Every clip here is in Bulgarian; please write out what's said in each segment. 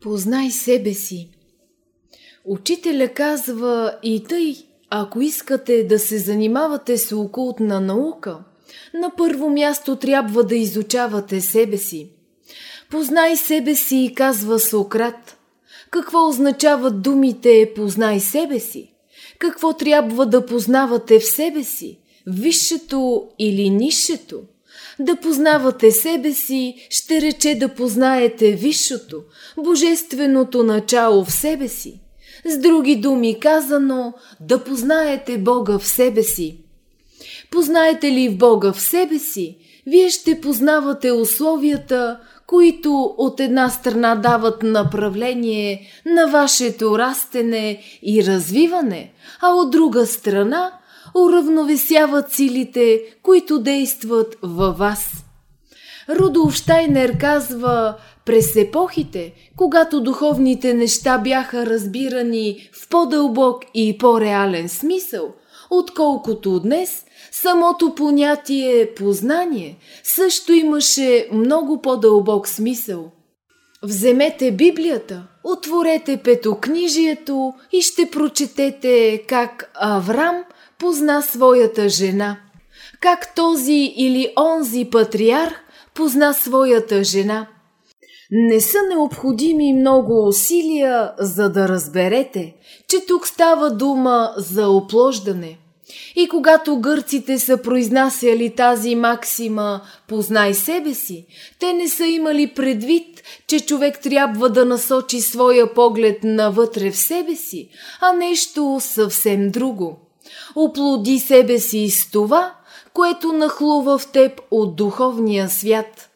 Познай себе си. Учителя казва и тъй, ако искате да се занимавате с окултна наука, на първо място трябва да изучавате себе си. Познай себе си, казва Сократ. Какво означават думите познай себе си? Какво трябва да познавате в себе си? Висшето или нишето? Да познавате себе си, ще рече да познаете висшото, божественото начало в себе си. С други думи казано, да познаете Бога в себе си. Познаете ли в Бога в себе си, вие ще познавате условията, които от една страна дават направление на вашето растене и развиване, а от друга страна уравновесяват силите, които действат във вас. Рудолф Штайнер казва, през епохите, когато духовните неща бяха разбирани в по-дълбок и по-реален смисъл, отколкото днес, самото понятие познание също имаше много по-дълбок смисъл. Вземете Библията, отворете петокнижието и ще прочетете как Аврам – позна своята жена, как този или онзи патриарх позна своята жена. Не са необходими много усилия, за да разберете, че тук става дума за оплождане. И когато гърците са произнасяли тази максима «познай себе си», те не са имали предвид, че човек трябва да насочи своя поглед навътре в себе си, а нещо съвсем друго – Оплоди себе си с това, което нахлува в теб от духовния свят.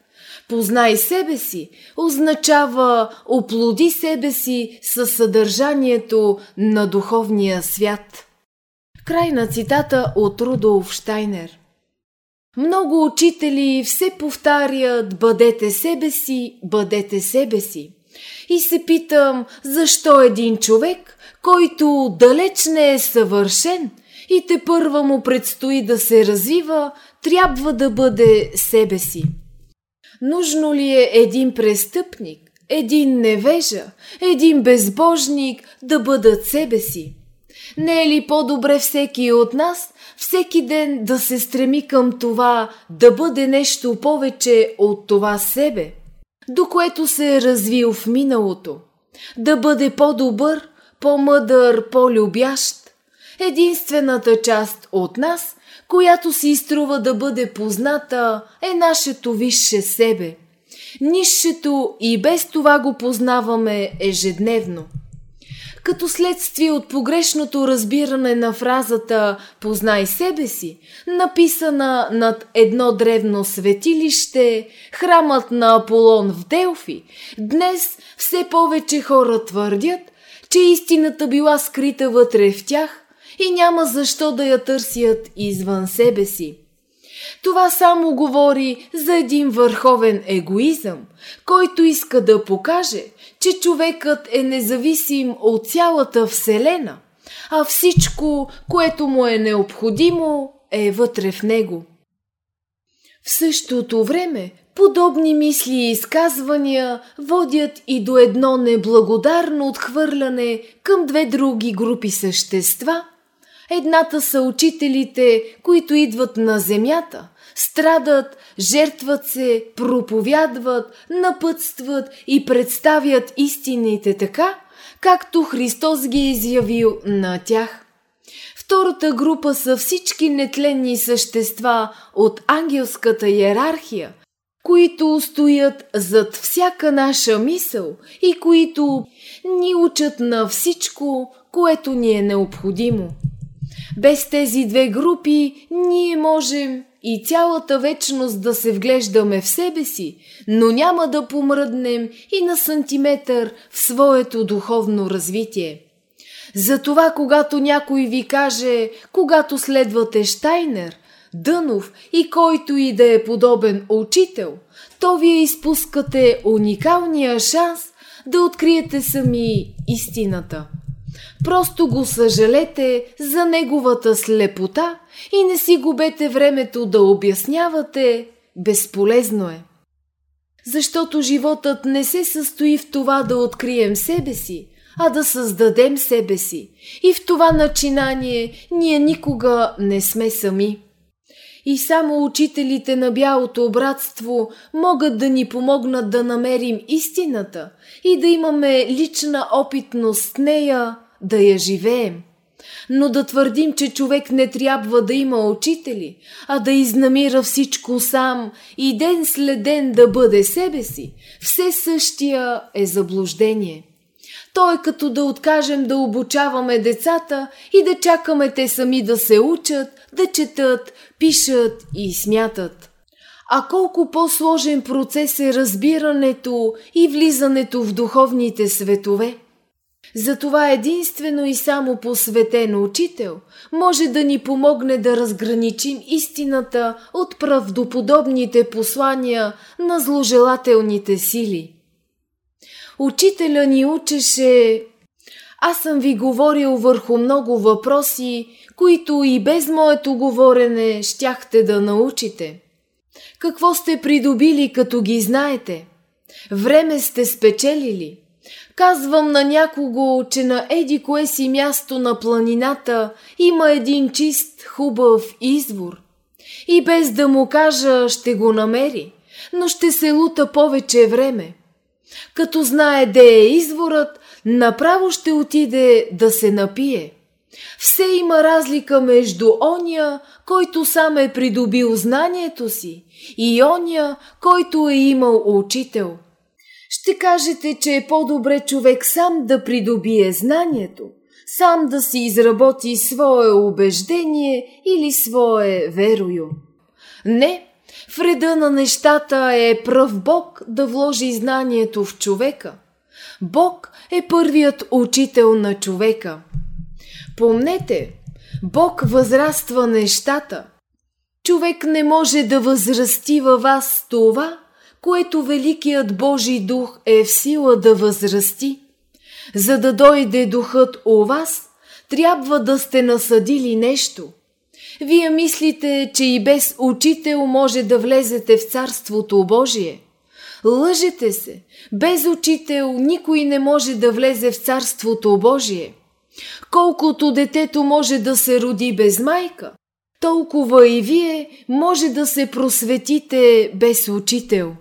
Познай себе си означава оплоди себе си със съдържанието на духовния свят. Край на цитата от Рудолф Штайнер. Много учители все повтарят бъдете себе си, бъдете себе си. И се питам, защо един човек, който далеч не е съвършен – и те първа му предстои да се развива, трябва да бъде себе си. Нужно ли е един престъпник, един невежа, един безбожник да бъдат себе си? Не е ли по-добре всеки от нас всеки ден да се стреми към това да бъде нещо повече от това себе, до което се е развил в миналото? Да бъде по-добър, по-мъдър, по-любящ, Единствената част от нас, която си изтрува да бъде позната, е нашето висше себе. Нишето и без това го познаваме ежедневно. Като следствие от погрешното разбиране на фразата «Познай себе си», написана над едно древно светилище, храмът на Аполон в Делфи, днес все повече хора твърдят, че истината била скрита вътре в тях и няма защо да я търсят извън себе си. Това само говори за един върховен егоизъм, който иска да покаже, че човекът е независим от цялата Вселена, а всичко, което му е необходимо, е вътре в него. В същото време, подобни мисли и изказвания водят и до едно неблагодарно отхвърляне към две други групи същества – Едната са учителите, които идват на земята, страдат, жертват се, проповядват, напътстват и представят истините така, както Христос ги е изявил на тях. Втората група са всички нетленни същества от ангелската иерархия, които стоят зад всяка наша мисъл и които ни учат на всичко, което ни е необходимо. Без тези две групи ние можем и цялата вечност да се вглеждаме в себе си, но няма да помръднем и на сантиметър в своето духовно развитие. Затова, когато някой ви каже, когато следвате Штайнер, Дънов и който и да е подобен учител, то вие изпускате уникалния шанс да откриете сами истината. Просто го съжалете за неговата слепота и не си губете времето да обяснявате. Безполезно е. Защото животът не се състои в това да открием себе си, а да създадем себе си. И в това начинание ние никога не сме сами. И само учителите на бялото братство могат да ни помогнат да намерим истината и да имаме лична опитност с нея, да я живеем. Но да твърдим, че човек не трябва да има учители, а да изнамира всичко сам и ден след ден да бъде себе си, все същия е заблуждение. То е като да откажем да обучаваме децата и да чакаме те сами да се учат, да четат, пишат и смятат. А колко по-сложен процес е разбирането и влизането в духовните светове? Затова единствено и само посветен учител може да ни помогне да разграничим истината от правдоподобните послания на зложелателните сили. Учителя ни учеше аз съм ви говорил върху много въпроси, които и без моето говорене щяхте да научите. Какво сте придобили, като ги знаете? Време сте спечелили. Казвам на някого, че на еди кое си място на планината има един чист, хубав извор. И без да му кажа, ще го намери, но ще се лута повече време. Като знае де е изворът, направо ще отиде да се напие. Все има разлика между оня, който сам е придобил знанието си, и оня, който е имал учител. Ще кажете, че е по-добре човек сам да придобие знанието, сам да си изработи свое убеждение или свое верою. Не, в реда на нещата е пръв Бог да вложи знанието в човека. Бог е първият учител на човека. Помнете, Бог възраства нещата. Човек не може да възрасти във вас това, което Великият Божий дух е в сила да възрасти. За да дойде духът у вас, трябва да сте насъдили нещо – вие мислите, че и без учител може да влезете в Царството Божие. Лъжете се. Без учител никой не може да влезе в Царството Божие. Колкото детето може да се роди без майка, толкова и вие може да се просветите без учител.